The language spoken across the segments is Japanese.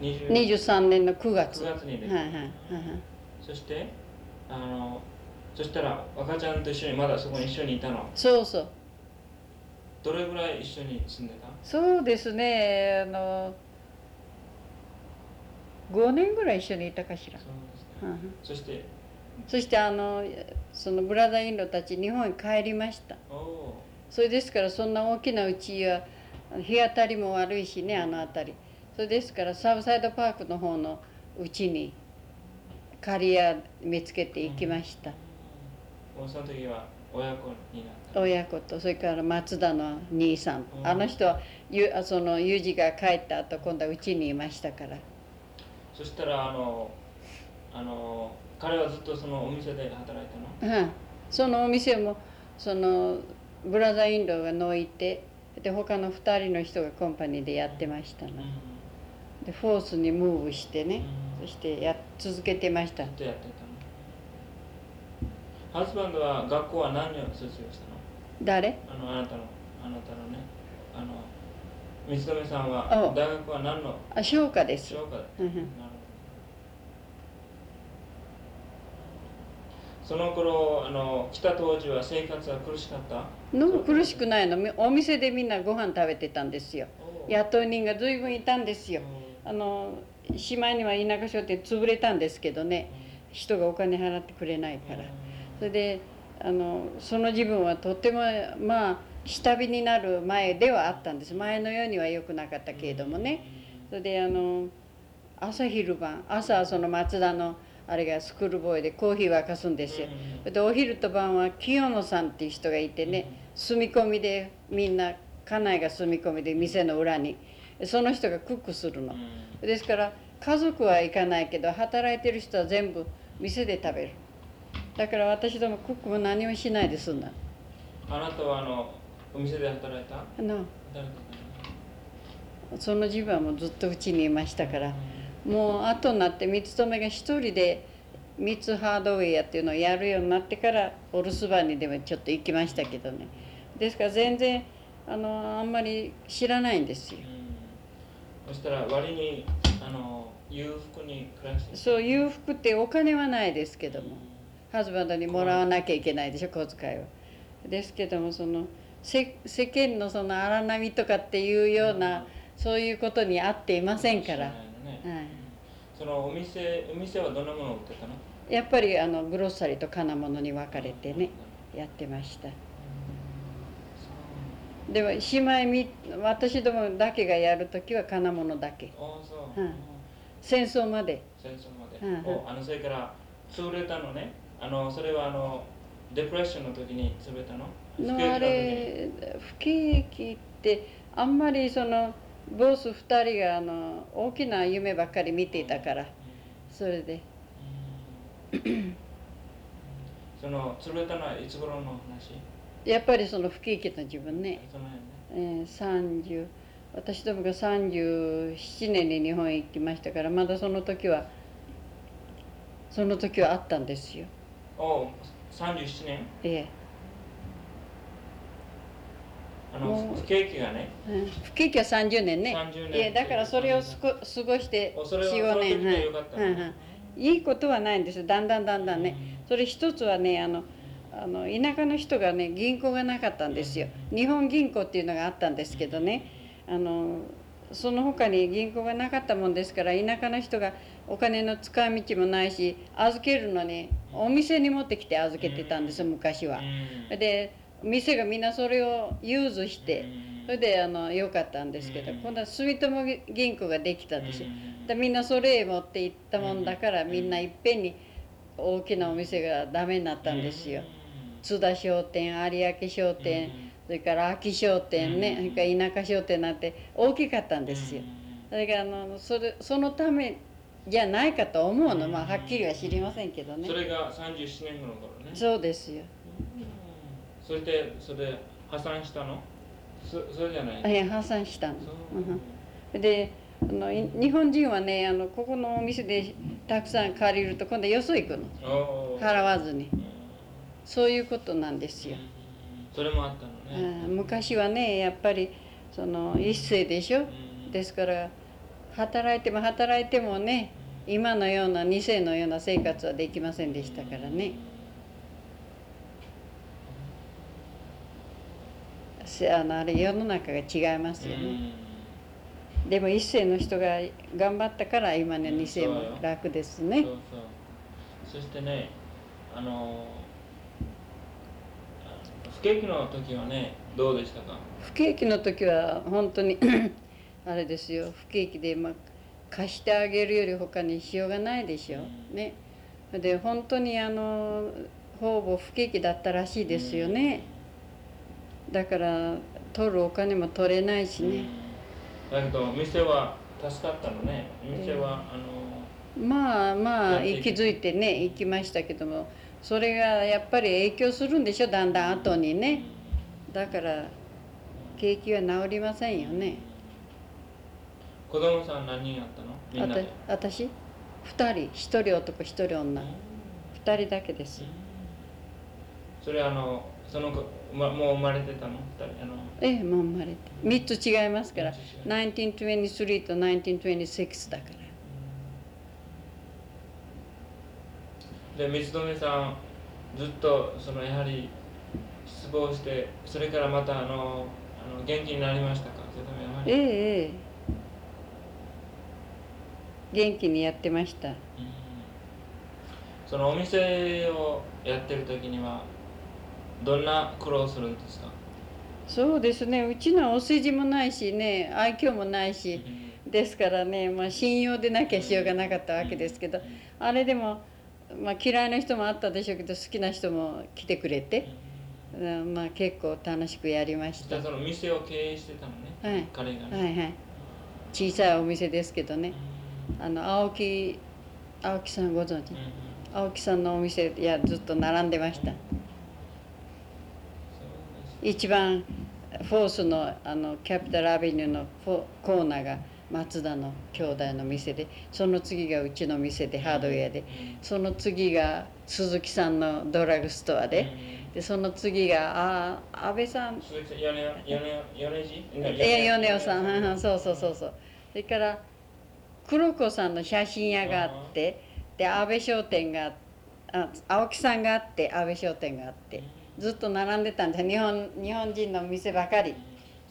20 23年の9月。9月にではいはいはいはい。そしてあのそしたら赤ちゃんと一緒にまだそこに一緒にいたの？そうそう。どれぐらい一緒に住んでた？そうですねあの5年ぐらい一緒にいたかしら、そうですね。そして？そしてあのそのブラザーインドたち日本に帰りました。それですからそんな大きな家は日当たりも悪いしねあの辺りそれですからサブサイドパークの方の家に借り家見つけて行きました、もうその時は親子になった。親子とそれから松田の兄さん、うん。あの人はゆあその裕二が帰った後今度は家にいましたから。そしたらあのあの彼はずっとそのお店で働いたの？うん、そのお店もそのブラザーインドがのいてで他の2人の人がコンパニーでやってましたな、でフォースにムーブしてね、そしてや続けてました。ずっとやってたのハズバンドは学校は何を卒業したの？誰？あのあなたのあなたのねあの三つ留さんはあ。大学は何の？あ商家です。商科だ。ったうんうん。なるほど。その頃あの来た当時は生活は苦しかった？の苦しくないの。みお店でみんなご飯食べてたんですよ。お雇い人が随分いたんですよあのしまいには田舎商店潰れたんですけどね。人がお金払ってくれないから。それであのその自分はとてもまあ下火になる前ではあったんです。前のようには良くなかったけれどもね。それであの朝昼晩朝はその松田のあれがスクールボーイでコーヒー沸かすんですよ。でお昼と晩は清野さんっていう人がいてね。住み込みでみんな家内が住み込みで店の裏にその人がクックするの。ですから家族は行かないけど働いてる人は全部店で食べる。だから私どもクックも何もしないで済んだ。あなたはあのお店で働いた？あの。その自分はもうずっとうちにいましたから。もう後になって三つ留が一人で三つハードウェアっていうのをやるようになってからお留守番にでもちょっと行きましたけどね。ですから全然あのあんまり知らないんですよそしたら割にあの裕福に暮らして。そう裕福ってお金はないですけども。ハズバンドにもらわなきゃいけないでしょ小遣いは。ですけどもその世世間のその荒波とかっていうようなそういうことに合っていませんから、はい、そのお店お店はどんなものを売ってたの？やっぱりあのグロッサリーと金物に分かれてねやってましたでも姉妹み私どもだけがやる時は金物だけ。ああそう、うん。戦争まで。戦争まで、うん。おあのそれから潰れたのね。あのそれはあのデプレッションの時に潰れたの？のあれ不景気ってあんまりそのボス2人があの大きな夢ばっかり見ていたから。それで。その潰れたのはいつ頃の話？やっぱりその不景気の自分ね、えー、30私どもが37年に日本へ行きましたからまだその時はその時はあったんですよ。お37年？えあもうのケーキがね。えうん不景気は30年ね。30年。いやだからそれをすこ過ごしておそれは45その時年はい。はいはいいいことはないんですよ。だんだんだんだんね。それ一つはねあのあの田舎の人がね銀行がなかったんですよ。日本銀行っていうのがあったんですけどね。あのその他に銀行がなかったもんですから田舎の人がお金の使い道もないし預けるのにお店に持ってきて預けてたんですよ昔は。で店がみんなそれを融通してそれであの良かったんですけど今度は住友銀行ができたでしょ。でみんなそれへ持って行ったもんだからみんないっぺんに大きなお店がダメになったんですよ。津田商店有明商店それから秋商店ねそれから田舎商店なんて大きかったんですよ。だからあのそれそのためじゃないかと思うの。まあはっきりは知りませんけどね。そ。れが37年後の頃ね。そうですよ。それでそれで破産したの？そそれじゃない？え破産したの。そう。うんであのい日本人はねあのここのお店でたくさん借りると今度よそ行くの。払わずに。うんそういうことなんですよ。それもあったのね。うん。昔はねやっぱりその一世でしょ？うん。ですから働いても働いてもね今のような2世のような生活はできませんでしたからね。せあのあれ世の中が違いますよね。でも1世の人が頑張ったから今の2世も楽ですね。そうそう。そしてねあの不景気の時はねどうでしたか？不景気の時は本当に あれですよ。不景気で、まあ、貸してあげるより他にしようがないでしょ、ね。で本当にあのほぼ不景気だったらしいですよね、だから取るお金も取れないしね、だけど店は助かったのね。店は、あのまあまあやっていく気づいてね行きましたけどもそれがやっぱり影響するんでしょ？だんだん後にね。だから景気は治りませんよね。子供さん何人あったの？みんなで。私？2人。1人男1人女。2人だけです。それあのその子、ま、もう生まれてたの？二人あの。ええもう生まれて。3つ違いますから。三つ違1923と1926だからで三留さんずっとそのやはり失望してそれからまたあのあの元気になりましたか？それともやはり、ええええ。元気にやってました。うん。そのお店をやってる時にはどんな苦労するんですか、そうですね。うちのはお世辞もないしね愛嬌もないしですからね、まあ、信用でなきゃしようがなかったわけですけどあれでも、まあ、嫌いな人もあったでしょうけど好きな人も来てくれて、うんまあ、結構楽しくやりました。その店を経営してたのね、はい。彼がね、はいはい。小さいお店ですけどね。あの青木青木さんご存知？うんうん。青木さんのお店いやずっと並んでました。一番フォースのあのキャピタルアベニューのコーナーが松田の兄弟の店でその次がうちの店でハードウェアで。その次が鈴木さんのドラッグストアで。でその次があ安倍さん。鈴木さん米尾さんそうそうそうそうそれから黒子さんの写真屋があってで安倍商店があ青木さんがあって安倍商店があってずっと並んでたんです日本日本人の店ばかり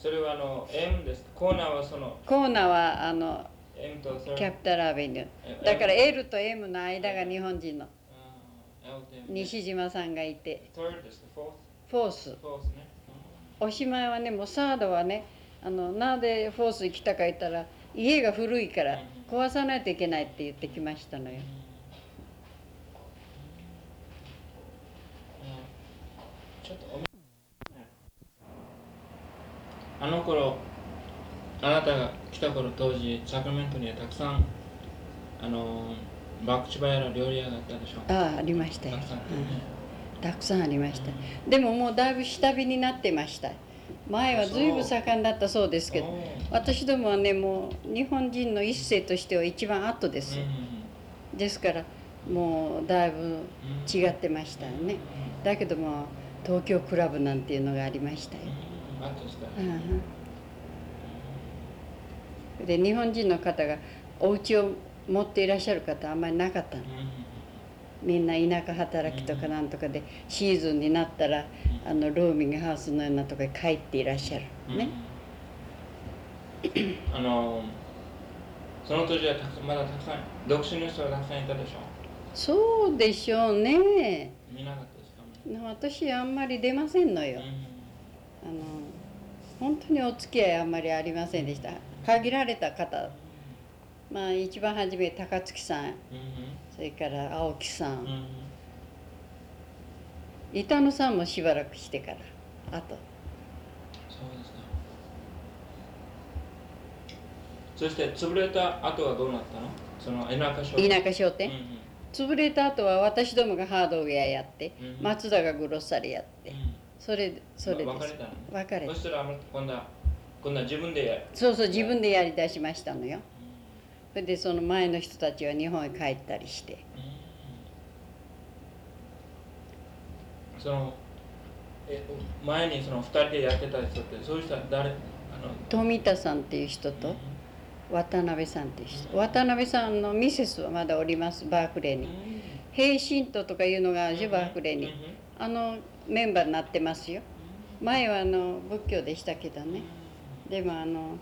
それはあの M です。コーナーはそのコーナーはあの M とキャピタルアベニューえだから L と M の間が日本人の。西島さんがいて。フォースおしまいはねもうサードはねあのなぜフォースに来たか言ったら家が古いから壊さないといけないって言ってきましたのよ。ちょっとおあの頃あなたが来た頃当時サクラメントにはたくさんあのバクチバヤの料理屋があったでしょああありましたよ、たくさん。あったうん。たくさんありました。でももうだいぶ下火になってました。前は随分盛んだったそうですけど私どもはねもう日本人の一世としては一番後ですよ。ですからもうだいぶ違ってましたよねだけども東京クラブなんていうのがありましたよ、うんで日本人の方がお家を持っていらっしゃる方あんまりなかったの。みんな田舎働きとかなんとかでシーズンになったらあのローミングハウスのようなところに帰っていらっしゃる。ね、あのその当時はまだたくさん独身の人がたくさんいたでしょそうでしょうね。見なかったですか？私あんまり出ませんのよ、あの本当にお付き合いあんまりありませんでした。限られた方。まあ一番初め高槻さん。それから青木さん、板野さんもしばらくしてから。あと。そうですかそして潰れた後はどうなったの？その田舎商田舎商店、うんうん。潰れた後は私どもがハードウェアやって、うん松田がグロッサリーやって、それそれです。別れたの別れそしたら今度は今度は自分でやる。そうそう自分でやりだしましたのよ。それでその前の人たちは日本へ帰ったりして。そのえ前にその二人でやってた人ってそういう人は誰？あの富田さんっていう人と渡辺さんっていう人。渡辺さんのミセスはまだおりますバークレーに。平信徒とかいうのがあるでしょバークレーに。あのメンバーになってますよ。前はあの仏教でしたけどね。でもあの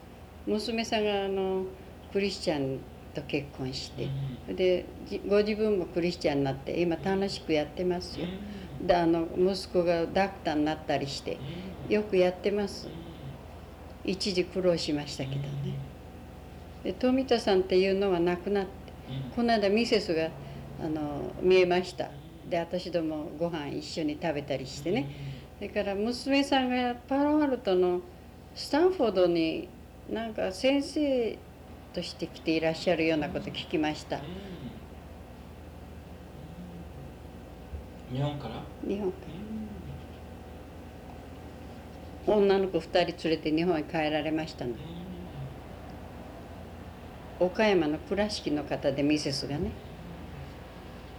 娘さんがあのクリスチャンと結婚してでご自分もクリスチャンになって今楽しくやってますよ。であの息子がダクターになったりしてよくやってます。一時苦労しましたけどね。で富田さんっていうのは亡くなってこの間ミセスがあの見えました。で私どもご飯一緒に食べたりしてね。それから娘さんがパロアルトのスタンフォードになんか先生として来ていらっしゃるようなこと聞きました。日本から？日本から。女の子2人連れて日本へ帰られましたの。岡山の倉敷の方でミセスがね。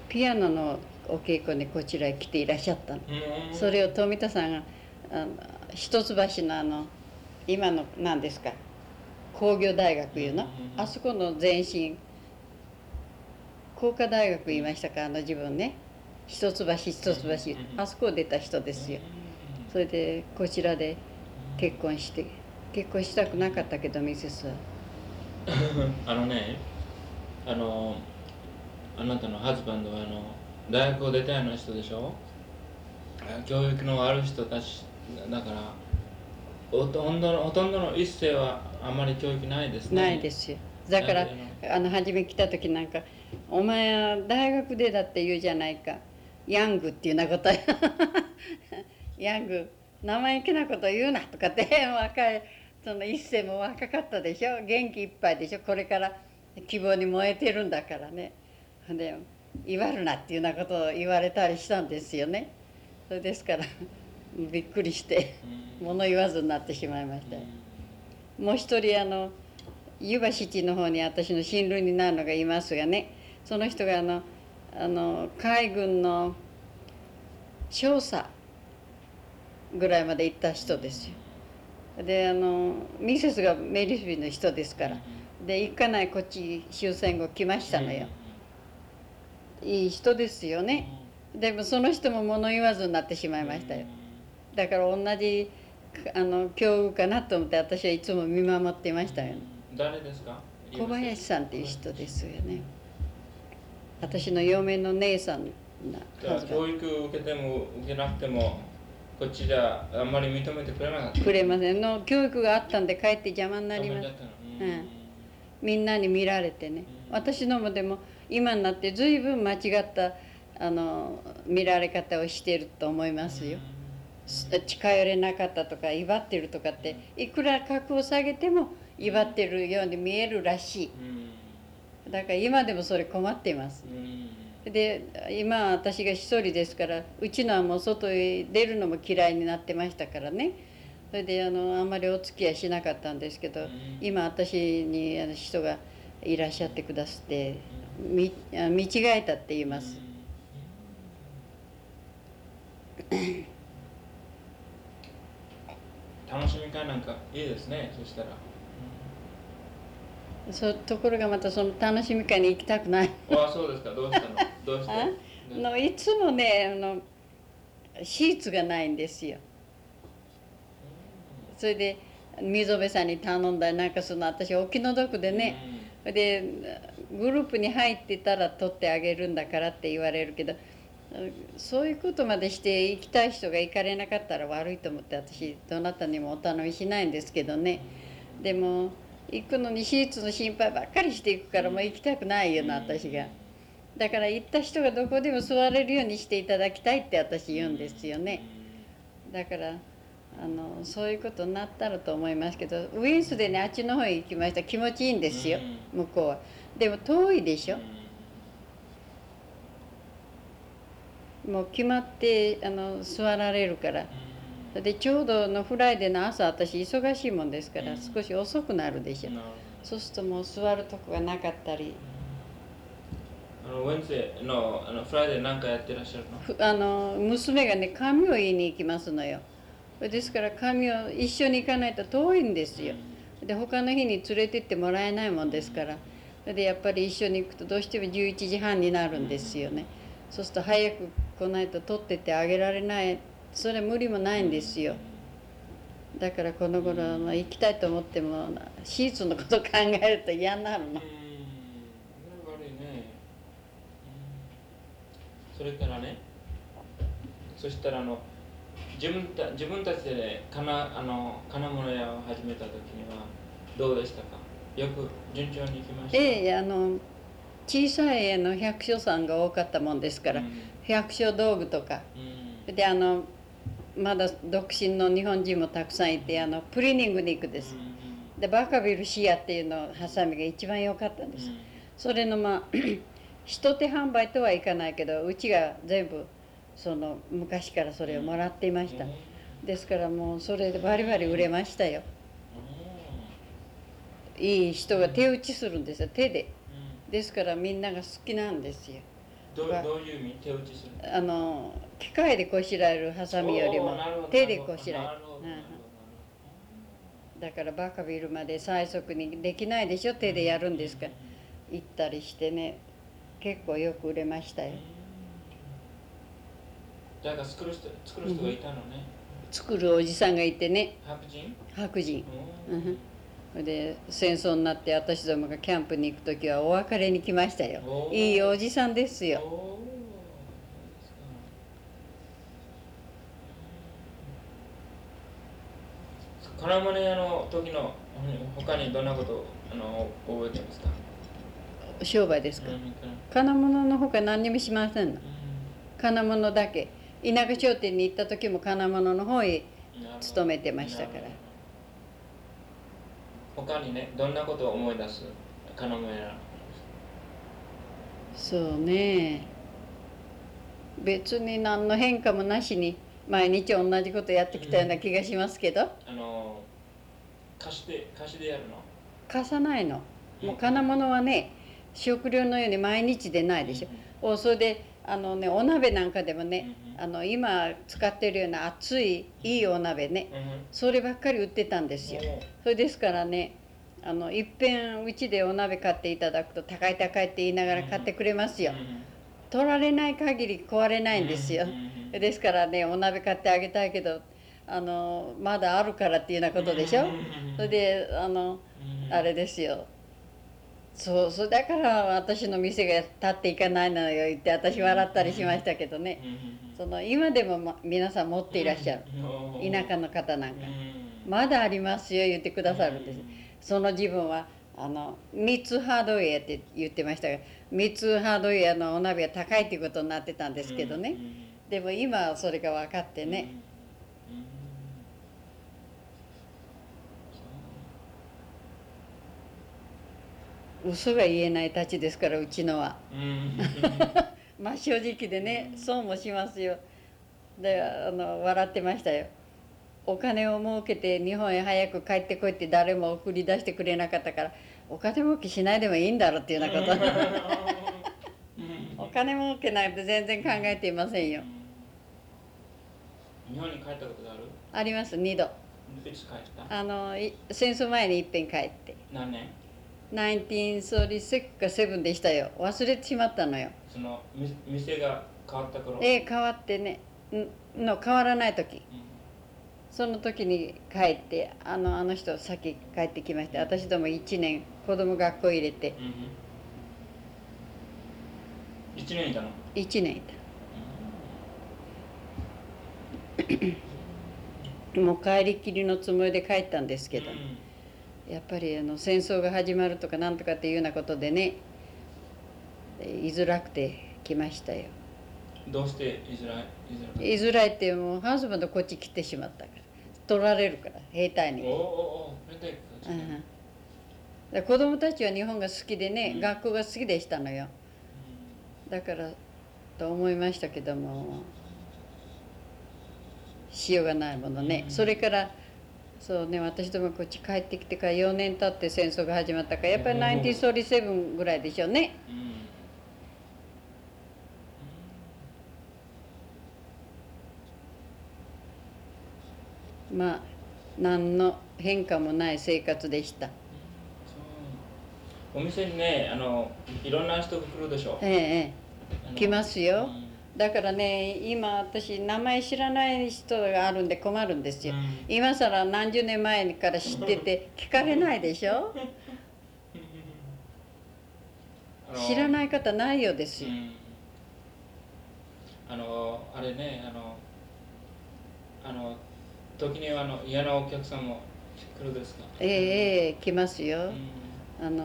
ピアノのお稽古にこちらへ来ていらっしゃったの。それを富田さんがあの一橋のあの今の何ですか工業大学いうの？あそこの前身工科大学言いましたかあの自分ね。一橋一橋。あそこを出た人ですよ。それでこちらで結婚して結婚したくなかったけどミセスは。あのねあのあなたのハズバンドはあの大学を出たような人でしょ？あ教育のある人たちだからほとんどのほとんどの一世はあまり教育ないですね。ないですよ。だからあの初め来た時なんか「お前は大学でだって言うじゃないか。ヤングっていうようなこと ヤング生意気なこと言うな」とかって若いその一世も若かったでしょ？元気いっぱいでしょ？これから希望に燃えてるんだからね。で言わるなっていうようなことを言われたりしたんですよね。それですから びっくりして物言わずになってしまいました。よもう一人あの湯葉七の方に私の親類になるのがいますがねその人があのあの海軍の少佐ぐらいまで行った人ですよ。であのミセスがメリスビーの人ですから。で行かないこっち終戦後来ましたのよ。いい人ですよね。でもその人も物言わずになってしまいましたよ。だから同じあの境遇かなと思って私はいつも見守っていましたよ。誰ですか？小林さんっていう人ですよね。私の嫁の姉さん教育受けても受けなくてもこっちじゃあんまり認めてくれなかった？くれません。の教育があったんで帰って邪魔になります。うん。みんなに見られてね。私のもでも今になって随分間違ったあの見られ方をしていると思いますよ。近寄れなかったとか威張ってるとかっていくら格を下げても威張ってるように見えるらしうん。いだから今でもそれ困っています。うん。で今私が一人ですからうちのはもう外へ出るのも嫌いになってましたからね。それであのあんまりお付き合いしなかったんですけど今私にあの人がいらっしゃってくださってみあ見違えたって言います。楽しみ会なんかいいですねそしたら。そうところがまたその楽しみ会に行きたくない。あそうですか。どうしたの？どうして あ？のいつもねあのシーツがないんですよ。それで溝辺さんに頼んだりなんかその私お気の毒でね、でグループに入ってたら取ってあげるんだからって言われるけどそういうことまでして行きたい人が行かれなかったら悪いと思って私どなたにもお頼みしないんですけどね。でも行くのにシーツの心配ばっかりしていくからもう行きたくないよな私が。だから行った人がどこでも座れるようにしていただきたいって私言うんですよね。だからあのそういうことになったらと思いますけどウィンスでねあっちの方へ行きました。気持ちいいんですよ向こうはでも遠いでしょ？もう決まってあの座られるから。でちょうどの Friday の朝私忙しいもんですからうん。少し遅くなるでしょ。そうするともう座るとこがなかったり。どあのイデーなんかやってらっしゃるの？ふあの娘がね髪を結いに行きますのよ。ですから髪を一緒に行かないと遠いんですよ。で他の日に連れてってもらえないもんですからそれでやっぱり一緒に行くとどうしても11時半になるんですよね。そうすると早く来ないと取っててあげられない。それ無理もないんですよ。だからこの頃の行きたいと思ってもシーツのこと考えると嫌になるの。それからね。そしたらあの自分た自分たちで金あの金物屋を始めた時にはどうでしたか？よく順調にいきました。ええあの小さい絵の百姓さんが多かったもんですから、うん。百姓道具とか。うん。であのまだ独身の日本人もたくさんいてあのプリーニングに行くです。うんでバカビルシアっていうのハサミが一番良かったんです、うん。それのまあ 一手販売とはいかないけどうちが全部その昔からそれをもらっていました、ですからもうそれでバリバリ売れましたよいい人が手打ちするんですよ手でうん。で。すからみんなが好きなんですよ。どうどういう意味？手打ちするあの機械でこしらえるハサミよりも手でこしらえる。なるほどなるほど。だからバカビルまで最速にできないでしょ手でやるんですから。行ったりしてね。結構よく売れましたよ。だから作る人作る人がいたのね。作るおじさんがいてね。白人？白人。うんで戦争になって私どもがキャンプに行く時はお別れに来ましたよ。いいおじさんですよ。金物屋の時の他にどんなことあの覚えてますか？商売ですか？うん金物のほか何にもしませんの。金物だけ。田舎商店に行った時も金物の方へ勤めてましたから他にねどんなことを思い出す？金物屋そうね。別に何の変化もなしに毎日同じことやってきたような気がしますけど。あの貸して貸しでやるの？貸さないの。もう金物はね食料のように毎日でないでしょ。おそれであのねお鍋なんかでもねあの今使ってるような熱いいいお鍋ね。そればっかり売ってたんですよ。それですからねあのいっぺんうちでお鍋買っていただくと高い高いって言いながら買ってくれますよ。取られない限り壊れないんですよ。ですからねお鍋買ってあげたいけどあのまだあるからっていうようなことでしょ？それであのあれですよそうそうだから私の店が立っていかないのよ言って私笑ったりしましたけどね。その今でも、ま、皆さん持っていらっしゃる。田舎の方なんか。まだありますよ言ってくださるんです。その自分はあの三つハードウェアって言ってましたが三つハードウェアのお鍋は高いっていうことになってたんですけどね。でも今はそれが分かってね嘘が言えないたちですからうちのは。まあ正直でねそうもしますよ。であの笑ってましたよ。お金を儲けて日本へ早く帰ってこいって誰も送り出してくれなかったからお金儲けしないでもいいんだろうっていうようなこと。お金儲けなんて全然考えていませんよ。日本に帰ったことがある？あります2度。あのい戦争前にいっぺん帰って。何年？1936か7でしたよ。忘れてしまったのよ。そのみ店が変わった頃。で変わってね。んの変わらない時。その時に帰ってあのあの人先帰ってきまして私ども1年子供学校入れて。うんうん。一年いたの？1年いた。もう帰りきりのつもりで帰ったんですけど、やっぱりあの戦争が始まるとかなんとかっていうようなことでね居づらくて来ましたよ。どうしていづらい居づらいってもうハウスバンドこっち来てしまったから。取られるから兵隊に。子供たちは日本が好きでね、うん。学校が好きでしたのよ。だからと思いましたけどもしようがないものね、うん。それからそうね私どもこっち帰ってきてから4年経って戦争が始まったからやっぱりうん1937ぐらいでしょうね。うん。まあ何の変化もない生活でした。お店にねあのいろんな人が来るでしょ。えええ来ますよ。うんだからね今私名前知らない人があるんで困るんですよ、うん。今更何十年前から知ってて聞かれないでしょ？知らない方ないようですよ、うん。あのあれねあのあの時にはあの嫌なお客さんも来るですか、ええええ来ますよ、うん。あの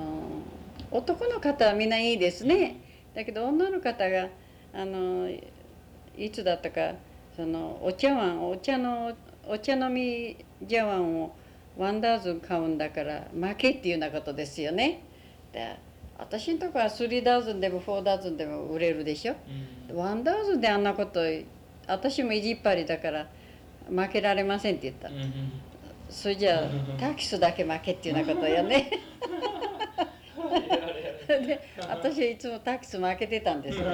男の方はみんないいですね。だけど女の方があのいつだったかそのお茶碗お茶のお茶飲み茶碗をワンダーズン買うんだから負けっていうようなことですよね。で私のとこは3ダーズンでも4ダーズンでも売れるでしょ。うん。ワンダーズンであんなこと私も意地っ張りだから負けられませんって言った。うんうんそれじゃあタキスだけ負けっていうようなことよね で私はいつもタキス負けてたんですよ。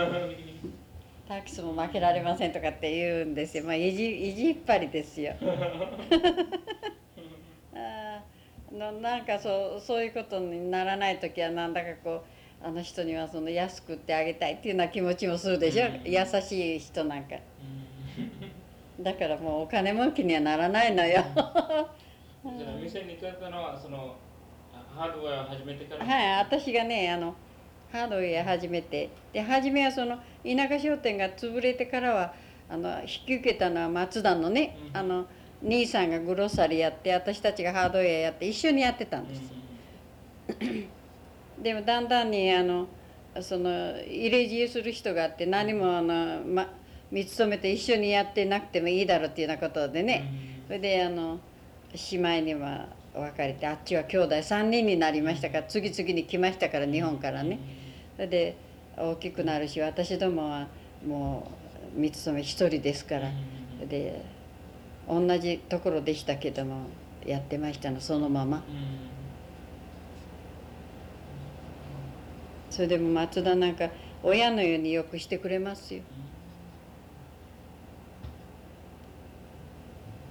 タキスも負けられませんとかって言うんですよ。まあ意地意地っ張りですよ。あーのなんかそうそういうことにならない時はなんだかこうあの人にはその安く売ってあげたいっていうような気持ちもするでしょ、うん。優しい人なんか。うんだからもうお金儲けにはならないのよ。じゃあ店に行かれたのはそのハードウェアを始めてから、はい私がねあのハードウェア始めて。で初めはその田舎商店が潰れてからはあの引き受けたのは松田のね、うん。あの兄さんがグロッサリーやって私たちがハードウェアやって一緒にやってたんです、でもだんだんにあのその入れ知恵する人があって何もあの、ま、見つめて一緒にやってなくてもいいだろうっていうようなことでね、それであの姉妹には別れてあっちは兄弟3人になりましたから次々に来ましたから日本からね。それで大きくなるし私どもはもう三つ目一人ですからで同じところでしたけどもやってましたのそのまま。それでも松田なんか親のようによくしてくれますよ。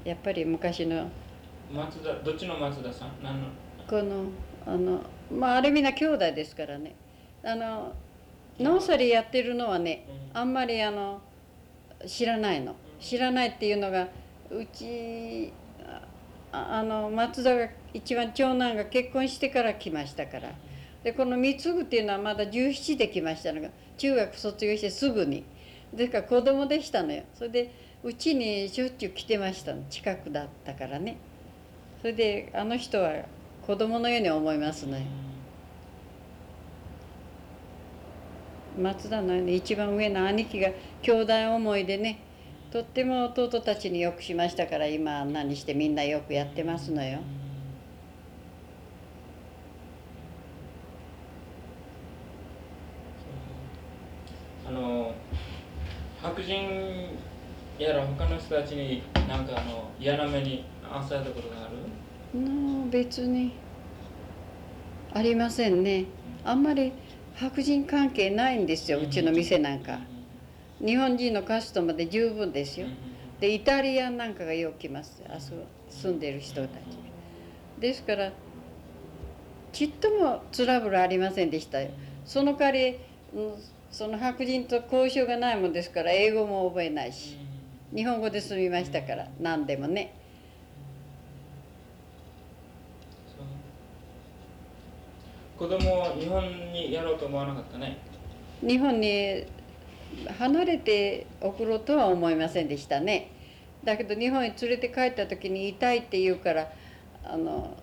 やっぱり昔の松田どっちの松田さん？何の？このあのまああれみんな兄弟ですからね。あのノーサリーやってるのはねうん。あんまりあの知らないの。知らないっていうのがうちああの松田が一番長男が結婚してから来ましたから。でこの貢ぐっていうのはまだ17で来ましたのが中学卒業してすぐに。ですから子供でしたのよ。それでうちにしょっちゅう来てましたの。近くだったからねそれであの人は子供のように思いますね。松田の、ね、一番上の兄貴が兄弟思いでねとっても弟たちによくしましたから今あんなにしてみんなよくやってますのよ。あの白人やら他の人たちになんかあの嫌な目に遭わされたことがある？の別にありませんね。あんまり白人関係ないんですようちの店なんか。日本人のカスタマーで十分ですよ。でイタリアンなんかがよく来ますあそこ住んでる人たち。ですからちっともトラブルありませんでしたよ。その代わりうんその白人と交渉がないもんですから英語も覚えないし。日本語で済みましたから何でもね子供を日本にやろうと思わなかったね。日本に離れて送ろうとは思いませんでしたね。だけど日本に連れて帰った時に痛いって言うからあの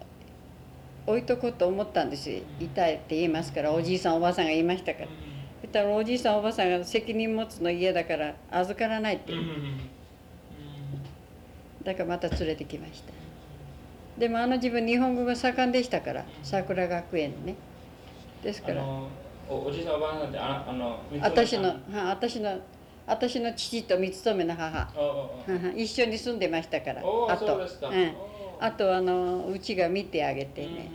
置いとこうと思ったんです痛いって言いますからおじいさんおばあさんが言いましたから。そしたらおじいさんおばあさんが責任持つの嫌だから預からないって。だからまた連れてきました。でもあの自分日本語が盛んでしたから桜学園ね。ですから。おおじいさんおばあさんってああの三つ私の私の私の父と三つ目の母。一緒に住んでましたから。あと。そうん、おあとあのうちが見てあげてね、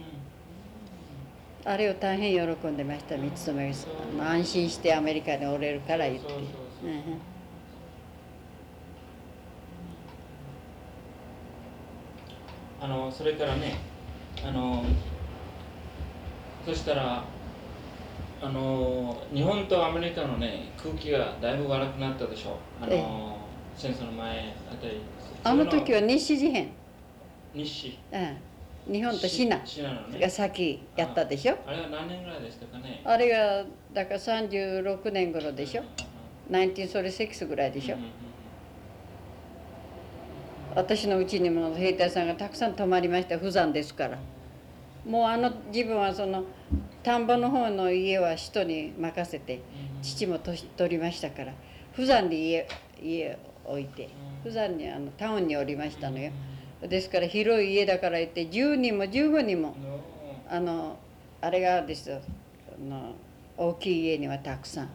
あれを大変喜んでました三つ目が安心してアメリカにおれるから言って。あのそれからねあのそしたらあの日本とアメリカのね空気がだいぶ悪くなったでしょあの、え戦争の前あたり。あの時はは日事変、日誌。うん、日本とシナが先やったでしょ。あれは何年ぐらいでしたかね。あれがだから36年頃でしょ。1936ぐらいでしょ。うんうん私のうちにも兵隊さんがたくさん泊まりました。不山ですから。もうあの自分はその田んぼの方の家は人に任せてうん。父も年取りましたから不山に家家を置いて不山にあのタウンにおりましたのよ。ですから広い家だから言って10人も15人ものあのあれがですよあの大きい家にはたくさん。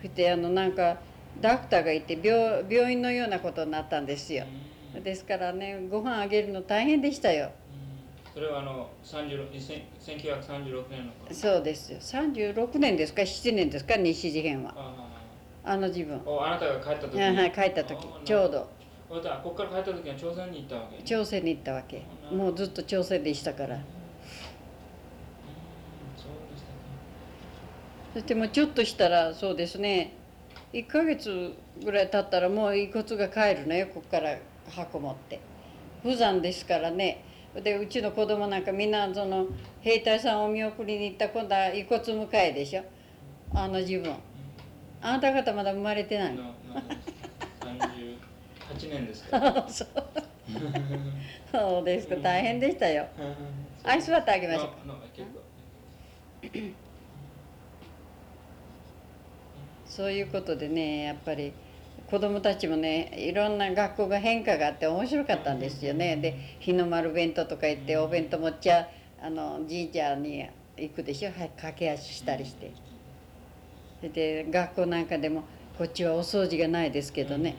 そしてあのなんかダクターがいて病病院のようなことになったんですよ。ですからねご飯あげるの大変でしたよそれはあの36 1936年の頃。そうですよ。36年ですか？7年ですか？西事変は。ああの自分。あおあなたが帰った時。はいはい帰った時。ちょうど。ど。ここから帰った時は朝鮮に行ったわけ。朝鮮に行ったわけ。もうずっと朝鮮でしたから。うんそうでしてもうちょっとしたらそうですね。1ヶ月ぐらい経ったらもう遺骨が帰るのよここから箱持って不山ですからねでうちの子供なんかみんなその兵隊さんを見送りに行った今度は遺骨迎えでしょ？あの自分。あなた方まだ生まれてないの？38年ですかそうそうですか大変でしたよアイス割ってあげましょうそういうことでねやっぱり子供たちもねいろんな学校が変化があって面白かったんですよね。で日の丸弁当とか行ってお弁当持っちゃあの神社に行くでしょ？はい駆け足したりして。それで学校なんかでもこっちはお掃除がないですけどね。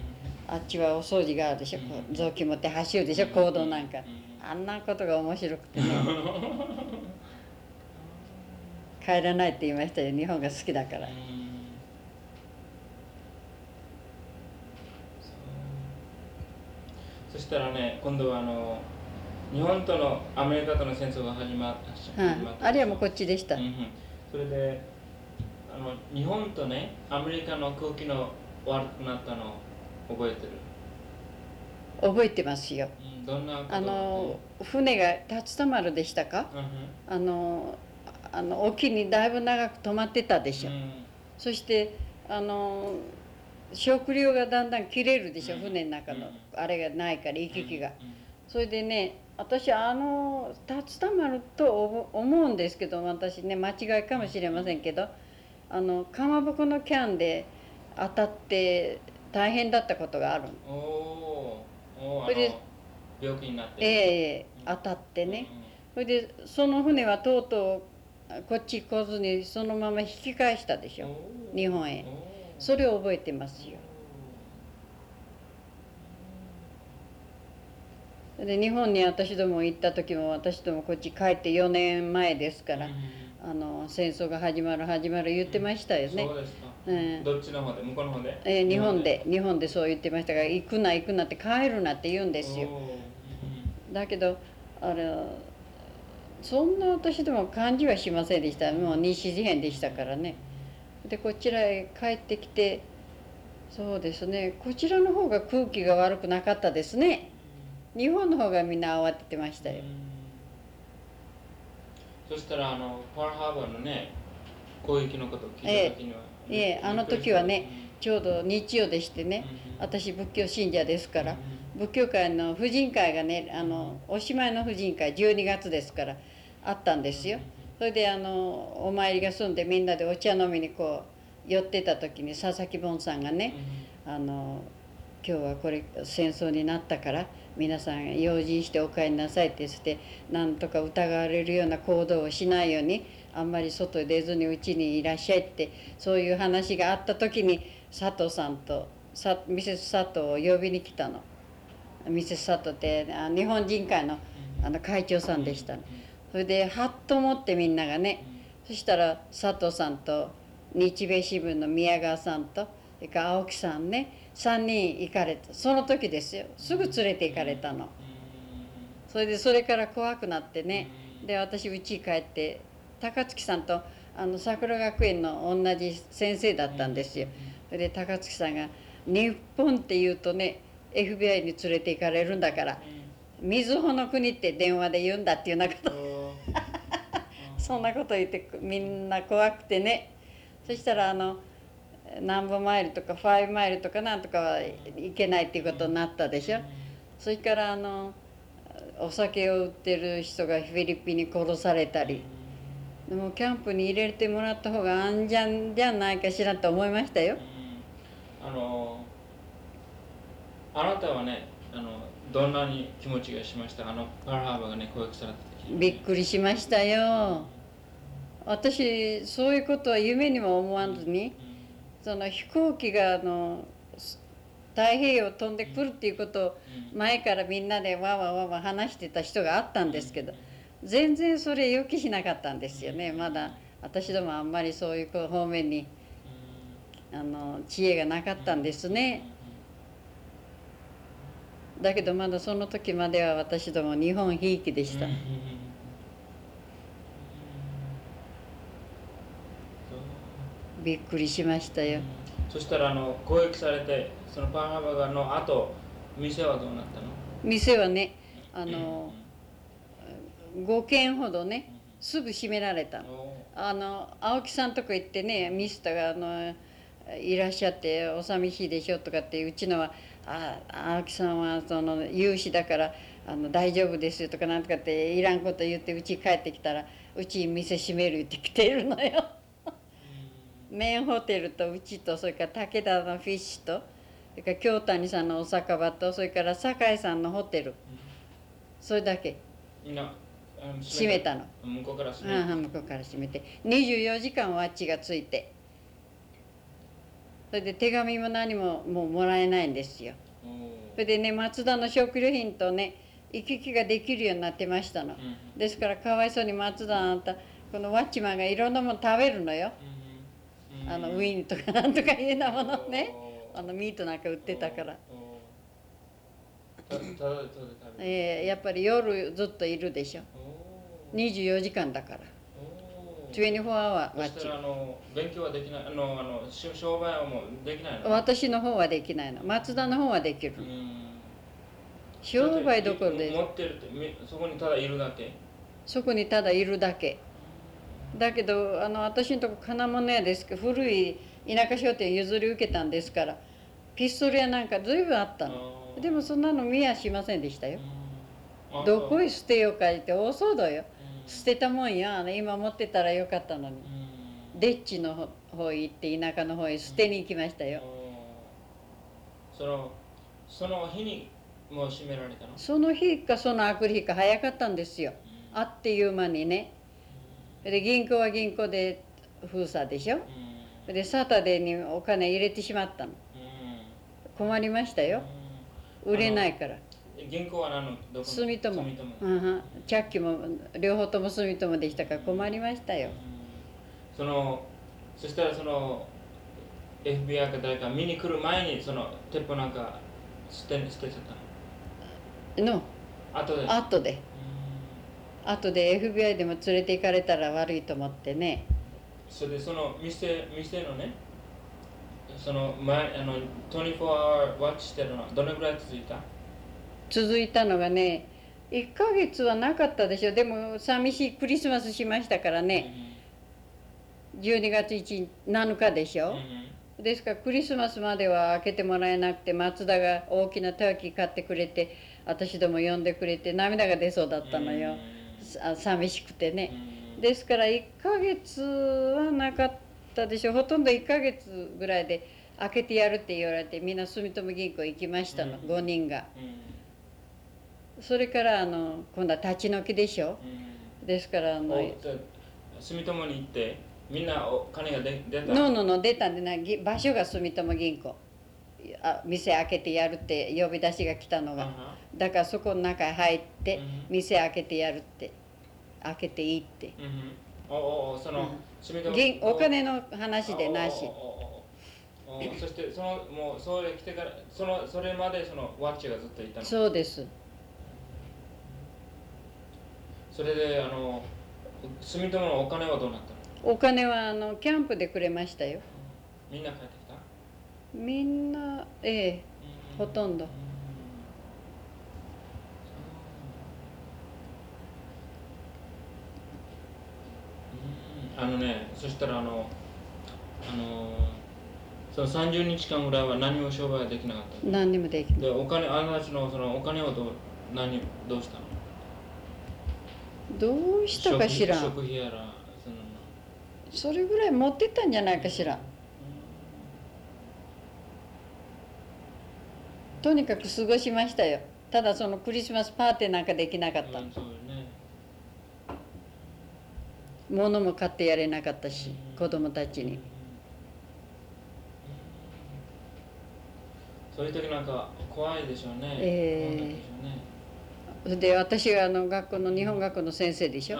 あっちはお掃除があるでしょ？雑巾持って走るでしょ？行動なんか。あんなことが面白くてね。帰らないって言いましたよ。日本が好きだからそしたらね今度はあの日本とのアメリカとの戦争が始ま始はいまったあれはもうこっちでした。うんうん。それであの日本とねアメリカの空気の悪くなったの覚えてる、覚えてますよ。うん、どんなあの船が竜田丸でしたか？うんうん。あのあの沖にだいぶ長く止まってたでしょ、うん。そしてあの食料がだんだん切れるでしょ、うん。船の中のうん。あれがないから行き来が、うんそれでね私あの竜田丸と思思うんですけど私ね間違いかもしれませんけどあのかまぼこのキャンで当たって大変だったことがあるの。おおそれでの病気になってええ当たってね、それでその船はとうとうこっち来ずにそのまま引き返したでしょ。日本へそれを覚えてますよ。で日本に私ども行った時も私どもこっち帰って4年前ですから、あの戦争が始まる始まる言ってましたよね。そう、ですか、うん。どっちの方で？向こうの方で？えー日本で。日本で。そう言ってましたが行くな行くなって帰るなって言うんですよ。だけどあれそんな私でも感じはしませんでした。もう西事変でしたからねでこちらへ帰ってきてそうですねこちらの方が空気が悪くなかったですね。日本の方がみんな慌ててましたよ。そしたらあのパールハーバーのね攻撃のことを聞いた時には、ええ。あの時はねちょうど日曜でしてね私仏教信者ですから仏教界の婦人会がねあのおしまいの婦人会12月ですからあったんですよそれであのお参りが済んでみんなでお茶飲みにこう寄ってた時に佐々木盆さんがねあの今日はこれ戦争になったから皆さん用心してお帰りなさいって言ってなんとか疑われるような行動をしないようにあんまり外へ出ずにうちにいらっしゃいってそういう話があった時に佐藤さんとさミセス佐藤を呼びに来たの。ミセス佐藤ってあ日本人会のあの会長さんでした、それではっと思ってみんながねそしたら佐藤さんと日米新聞の宮川さんとそれから青木さんね3人行かれた。その時ですよ。すぐ連れて行かれたの。それでそれから怖くなってねで私家帰って高槻さんとあの桜学園の同じ先生だったんですよ。それで高槻さんが「日本って言うとね FBI に連れて行かれるんだから水穂の国って電話で言うんだ」っていうようなことそんなこと言ってみんな怖くてね。そしたらあの何本マイルとか5マイルとかなんとかはいけないっていうことになったでしょ。それからあのお酒を売ってる人がフィリピンに殺されたり。でもキャンプに入れてもらった方が安全じゃないかしらと思いましたよ。あのあなたはねあのどんなに気持ちがしました？あのパールハーバーがね攻撃された時びっくりしましたよ私そういうことは夢にも思わずにその飛行機があの太平洋を飛んでくるっていうことを前からみんなでわわわわ話してた人があったんですけど全然それ予期しなかったんですよね。まだ私どもあんまりそういう方面にあの知恵がなかったんですね。だけどまだその時までは私ども日本ひいきでしたびっくりしましたよ。そしたらあの攻撃されてそのパールハーバーの後店はどうなったの？店はねあの5軒ほどねすぐ閉められた。のあの青木さんとこ行ってねミスターがあのいらっしゃって「お寂しいでしょ」とかってうちのは「あ青木さんはその有志だからあの大丈夫ですよ」とかなんとかっていらんこと言ってうち帰ってきたら「うち店閉める」って来てるのよ。メンホテルとうちとそれから武田のフィッシュとそれから京谷さんのお酒場とそれから酒井さんのホテル。それだけ。閉めたの。向こうから閉あめあ向こうから閉めて。24時間ワッチがついて。それで手紙も何ももうもらえないんですよ。それでね松田の食料品とね行き来ができるようになってましたの。うん。ですからかわいそうに松田あんたこのワッチマンがいろんなもの食べるのよ。うんあのウインとかなんとかいうなものね。あのミートなんか売ってたから、えーやっぱり夜ずっといるでしょ。おー24時間だから。おー24アワーワッチそしたらあの勉強はできない。あのあのし商売はもうできないの？私の方はできないの。松田の方はできる。うん。商売どころ持でってるってみそこにただいるだけ？そこにただいるだけだけどあの私のとこ金物屋ですけど古い田舎商店譲り受けたんですからピストルやなんか随分あったの。でもそんなの見やしませんでしたよ。どこへそ捨てようか言って大騒動よ。う捨てたもんよあの今持ってたらよかったのに。うん。デッチの方方へ行って田舎の方へ捨てに行きましたよ。そのその日にもう閉められたの？その日かそのあくる日か早かったんですよ。あっという間にねで銀行は銀行で封鎖でしょ？うん。でサタデーにお金入れてしまったの。うん。困りましたよ。売れないから。うん銀行は何の住友。住友。うんうん。チャッキも両方とも住友でしたから困りましたよ。そのそしたらその FBI か誰か見に来る前にその鉄砲なんか捨て捨てちゃったの？の。後で。後で後で FBI でも連れて行かれたら悪いと思ってね。それでその店店のねその前あの24 hour ワッチしてるのはどれぐらい続いた？続いたのがね1ヶ月はなかったでしょ。でも寂しいクリスマスしましたからね。12月1 7日でしょ。うんうん。ですからクリスマスまでは開けてもらえなくて松田が大きなターキー買ってくれて私ども呼んでくれて涙が出そうだったのよ、さ寂しくてね、うん。ですから1ヶ月はなかったでしょほとんど1ヶ月ぐらいで開けてやるって言われてみんな住友銀行行きましたの、うん。5人が。うん。それからあの今度は立ち退きでしょう。ん。ですからあの住友に行ってみんなお金が出出た？ののの出たんでなぎ場所が住友銀行。あ店開けてやるって呼び出しが来たのがだからそこの中へ入ってうん。店開けてやるって。開けていいって。おおおその、うん。お金の話でなし。そしてそのもうそれ来てからそのそれまでそのワッチがずっといたの？そうです。それであの住友のお金はどうなったの？お金はあのキャンプでくれましたよ。みんな帰ってきた？みんなええほとんどうんあのねそしたらあのあのその30日間ぐらいは何も商売はできなかった何にもできない。でお金あなたたちのそのお金をどう何どうしたの？どうしたかしら？食食費やらその。それぐらい持ってったんじゃないかしら？とにかく過ごしましたよ。ただそのクリスマスパーティーなんかできなかった。うん物も買ってやれなかったし子供たちに。そういう時なんか怖いでしょうね。ええ。怖かったで私があの学校の日本学校の先生でしょ。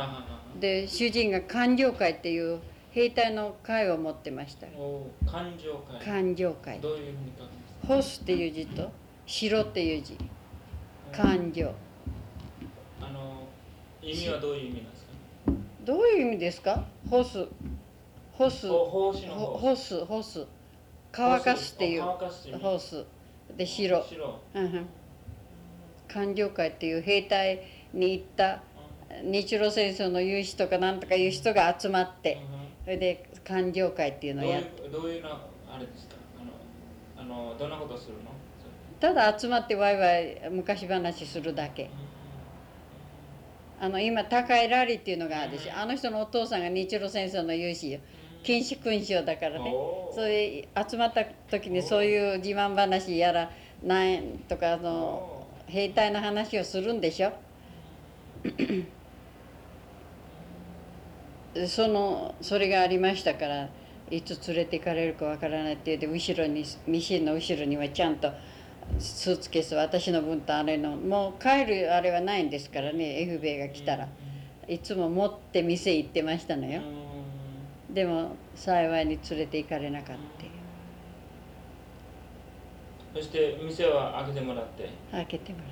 で主人が勘定会っていう兵隊の会を持ってました。お感情会。勘定会。どういうふうに書くんです干すっていう字と白っていう字。か勘定あの意味はどういう意味なんですか？どういう意味ですか？干す干す干す干す。乾かすっていう。乾かすっていう意味。干すで白白。うんうん。勘定会っていう兵隊に行った日露戦争の有志とかなんとかいう人が集まってそれで勘定会っていうのをやっうどういうなあれですか？あのあのどんなことするの？ただ集まってワイワイ昔話するだけあの今高いラリーっていうのがあるしあの人のお父さんが日露戦争の有志よ。禁止勲章だからね。それ集まった時にそういう自慢話やらなんとかあの兵隊の話をするんでしょ。そのそれがありましたからいつ連れて行かれるかわからないって言って後ろにミシンの後ろにはちゃんとスーツケース私の分とあれの。もう帰るあれはないんですからね F 米が来たら。いつも持って店行ってましたのよ。でも幸いに連れて行かれなかった。そして店は開けてもらって。開けてもらっ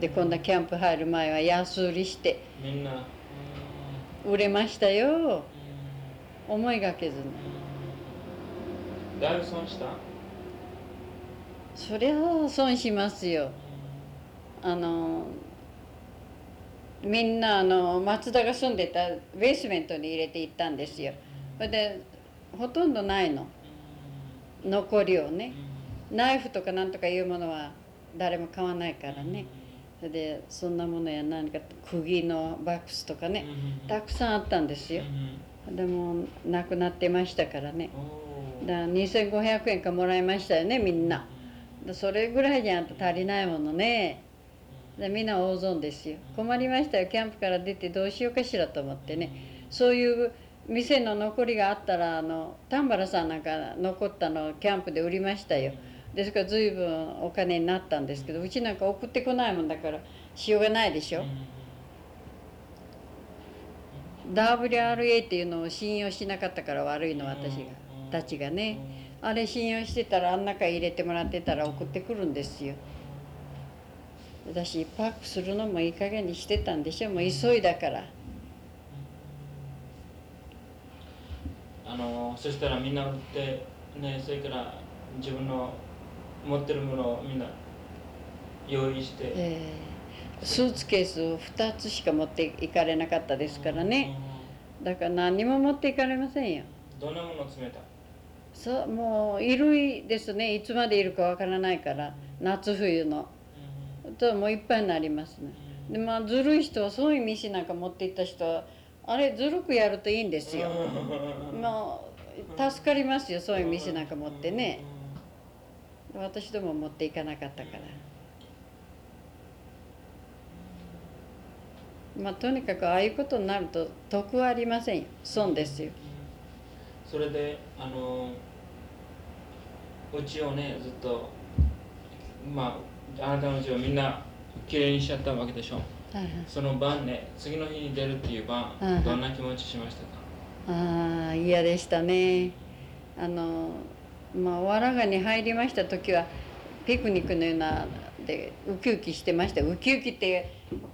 てで今度キャンプ入る前は安売りして。みんな。売れましたよ。思いがけずに。だいぶ損した？そりゃ損しますよ。あのみんなあの松田が住んでたベースメントに入れていったんですよ。それでほとんどないの。残りをね。ナイフとかなんとかいうものは誰も買わないからね。それでそんなものや何か釘のバックスとかね。たくさんあったんですよ。でもなくなってましたからね。だから2500円かもらいましたよねみんな。でそれぐらいじゃ足りないものね。でみんな大損ですよ。困りましたよ。キャンプから出てどうしようかしらと思ってね。そういう店の残りがあったらあの丹原さんなんか残ったのをキャンプで売りましたよ。ですから随分お金になったんですけどうちなんか送ってこないもんだからしようがないでしょ。WRA っていうのを信用しなかったから悪いの私が。たちがねあれ信用してたらあん中入れてもらってたら送ってくるんですよ。私パックするのもいい加減にしてたんでしょ。もう急いだから。あのそしたらみんな売ってねそれから自分の持ってるものをみんな用意して、えースーツケースを2つしか持っていかれなかったですからね。だから何にも持っていかれませんよ。どんなものを詰めた？そうもう衣類ですね。いつまでいるかわからないから。夏冬の。ともういっぱいになりますね。でまあずるい人はそういう飯なんか持っていった人はあれずるくやるといいんですよ。まあ助かりますよそういう店なんか持ってね。私ども持っていかなかったから。まあとにかくああいうことになると得はありませんよ。損ですよ。それであのうちをねずっとまああなたのうちをみんなきれいにしちゃったわけでしょ。はいその晩ね次の日に出るっていう晩うん。どんな気持ちしましたか？ああ嫌でしたね。あのまあわらがに入りました時はピクニックのようなでウキウキしてました。ウキウキって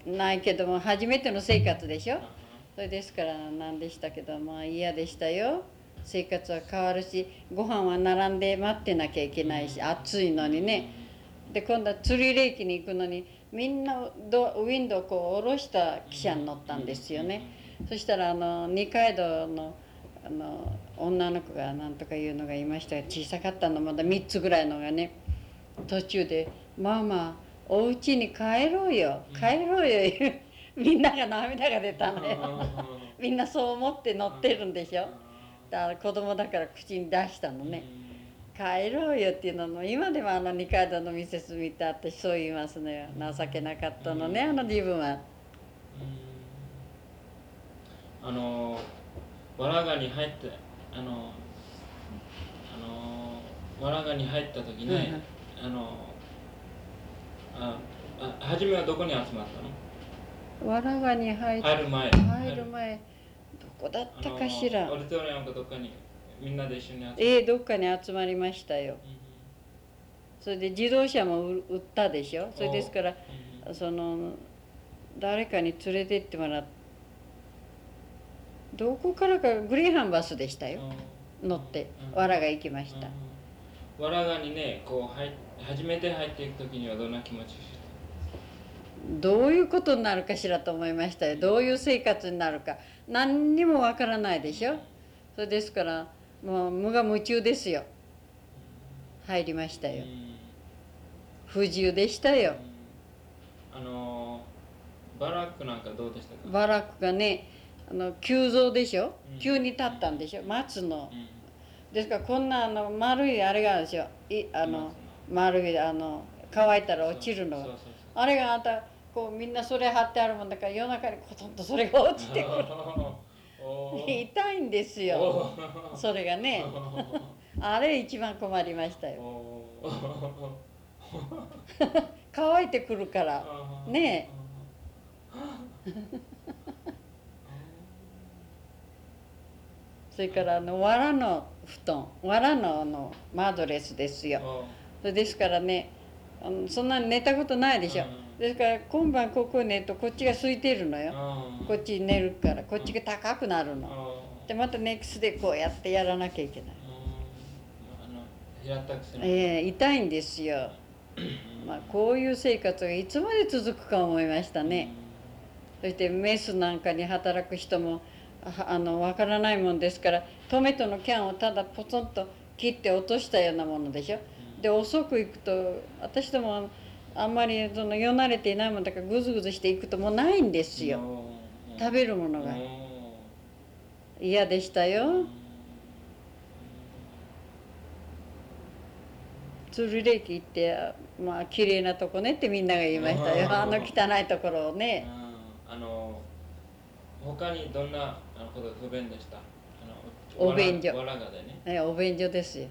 ないけども初めての生活でしょ。それですから何でしたけどまあ嫌でしたよ生活は変わるしご飯は並んで待ってなきゃいけないし暑いのにね。で今度は釣りレーキに行くのにみんなドウィンドウをこう下ろした汽車に乗ったんですよね。そしたらあの二階堂のあの女の子が何とか言うのがいましたが小さかったのまだ3つぐらいのがね途中で「ママお家に帰ろうよ。帰ろうよ」言 うみんなが涙が出たのよ。みんなそう思って乗ってるんでしょだから子供だから口に出したのね。帰ろうよっていうのも今でもあの二階堂のミセス見て私そう言いますのよ。情けなかったのねあの自分は。あのわらがに入ってあのあのわらがに入った時ね、あのああ初めはどこに集まったの？わらがに入っ入る前。入る前。どこだったかしら。オリトかどっかにみんなで一緒に集まええどっかに集まりましたよ。それで自動車も売売ったでしょ？それですからその誰かに連れてってもらっどこからかグレーハンバスでしたよ。乗ってわらが行きました。わらがにねこう入初めて入っていく時にはどんな気持ちでしどういうことになるかしらと思いましたよ。どういう生活になるか。何にもわからないでしょ。それですからもう無我夢中ですよ。入りましたよ。不自由でしたよ。あのバラックなんかどうでしたか？バラックがねあの急増でしょ。うん。急に立ったんでしょ。松の。うん。ですからこんなあの丸いあれがあるでしょ。いあの丸いあの乾いたら落ちるの。あれがあんたこうみんなそれ貼ってあるもんだから夜中にコトンとそれが落ちてくる。痛いんですよ。それがね。あれ一番困りましたよ。乾いてくるから。ね それからあの藁の布団藁のあのマドレスですよ。ですからねそんなに寝たことないでしょ。うんですから今晩ここ寝るとこっちが空いてるのよ。うん。こっちに寝るからこっちが高くなるの。うん。でまたネックスでこうやってやらなきゃいけない。平たくする。ええ痛いんですよ。まあこういう生活がいつまで続くか思いましたね。そしてメスなんかに働く人もああのわからないもんですからトメトのキャンをただポツンと切って落としたようなものでしょ。で遅く行くと私どもあんまりそのよ慣れていないもんだからグズグズしていくともうないんですよ。食べるものが。嫌でしたよ。ツルレーキ行ってまあ綺麗なとこねってみんなが言いましたよ。あの汚いところをね。あの他にどんなことが不便でした？お便所。わらでね。ねお便所ですよ。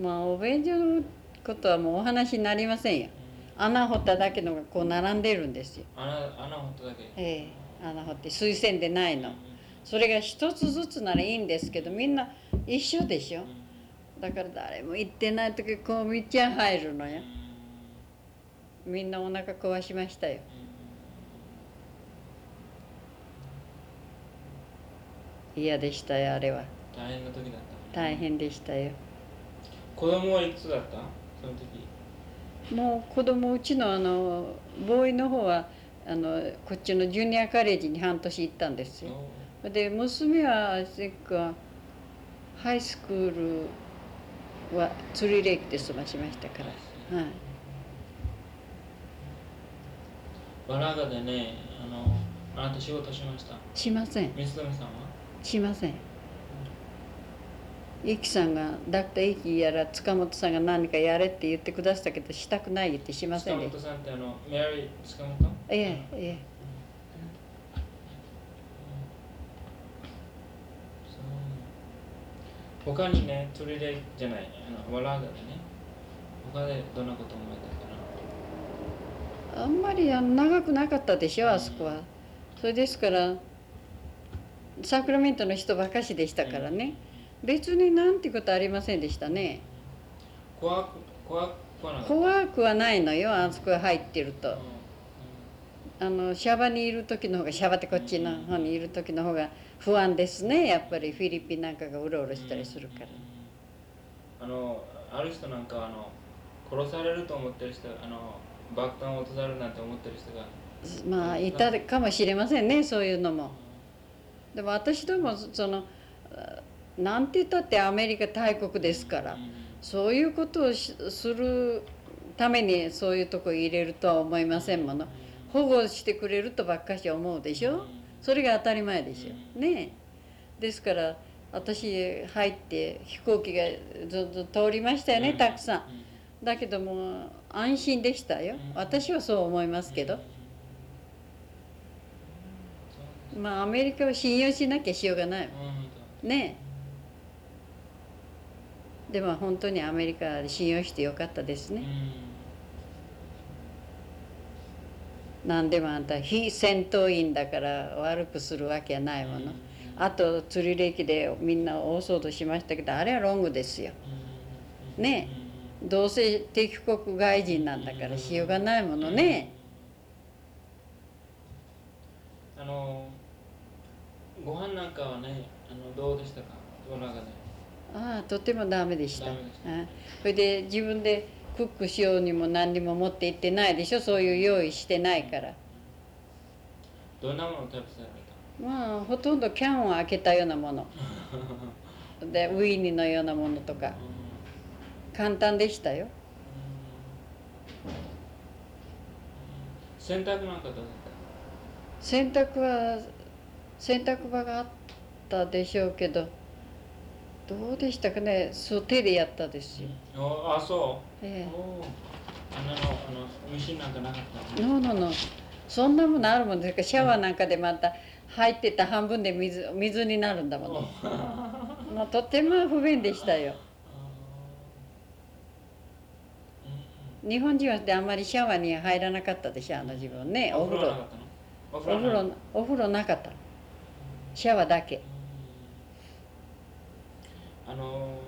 まあお便所のことはもうお話になりませんよ穴掘っただけのがこう並んでるんですよ。穴穴掘っただけ。ええ穴掘って水栓でないの。それが一つずつならいいんですけどみんな一緒でしょ。だから誰も行ってない時こうみっちゃ入るのよ。みんなお腹壊しましたよ。嫌でしたよあれは。大変な時だった。大変でしたよ。子供はいくつだった？その時もう子供うちのあのボーイの方はあのこっちのジュニアカレッジに半年行ったんですよ。で娘はせっかハイスクールは釣りレイクで済ましましたから、はい、バラガでねあのあなた仕事しました？しません。水富さんは？しませんイキさんがダクターイキやら塚本さんが何かやれって言ってくださったけどしたくない言ってしませ塚んでし本さんってあのメアリー塚本？えいえそう。他にね釣りでじゃないあのバラガでね。他でどんなこと思い出たかな？あんまりあの長くなかったでしょあそこは。それですからサクラメントの人ばかしでしたからね別になんてことありませんでしたね。怖く怖く怖なかった。怖くはないのよあそこへ入ってると。うんうん。あのシャバにいる時の方がシャバってこっちの方にいる時の方が不安ですねやっぱり。フィリピンなんかがうろうろしたりするから。あのある人なんかあの殺されると思ってる人あの爆弾を落とされるなんて思ってる人が。まあいたかもしれませんねそういうのも。でも私どもそのあなんて言ったってアメリカ大国ですから。そういうことをしするためにそういうとこ入れるとは思いませんもの。保護してくれるとばっかし思うでしょ。それが当たり前でしょ。ねえ。ですから私入って飛行機がずっと通りましたよねたくさん。だけども安心でしたよ。私はそう思いますけど。まあアメリカを信用しなきゃしようがない。ねえでも本当にアメリカ信用してよかったですね。何でもあんた非戦闘員だから悪くするわけはないもの。あと釣り歴でみんな大騒動しましたけどあれはロングですよ。ね。どうせ敵国外人なんだからしようがないものね。あのご飯なんかはねあのどうでしたか？夜中でああとてもダメでした。それで自分でクックしようにも何にも持って行ってないでしょ。そういう用意してないから。どんなものを食べされた？まあほとんどキャンを開けたようなもの。でウィーニーのようなものとか。簡単でしたよ。洗濯なんかどうだっ洗濯は洗濯場があったでしょうけどどうでしたかね？そう手でやったですよ、たおあそう？えおあのあのミシンなんかなかったえ、ノーノーノーそんなものあるもんです。からシャワーなんかでまた入ってた半分で水水になるんだものまあとても不便でしたよ。日本人はであんまりシャワーに入らなかったでしょ？あの自分ねお風呂お風呂。お風呂なかったシャワーだけあの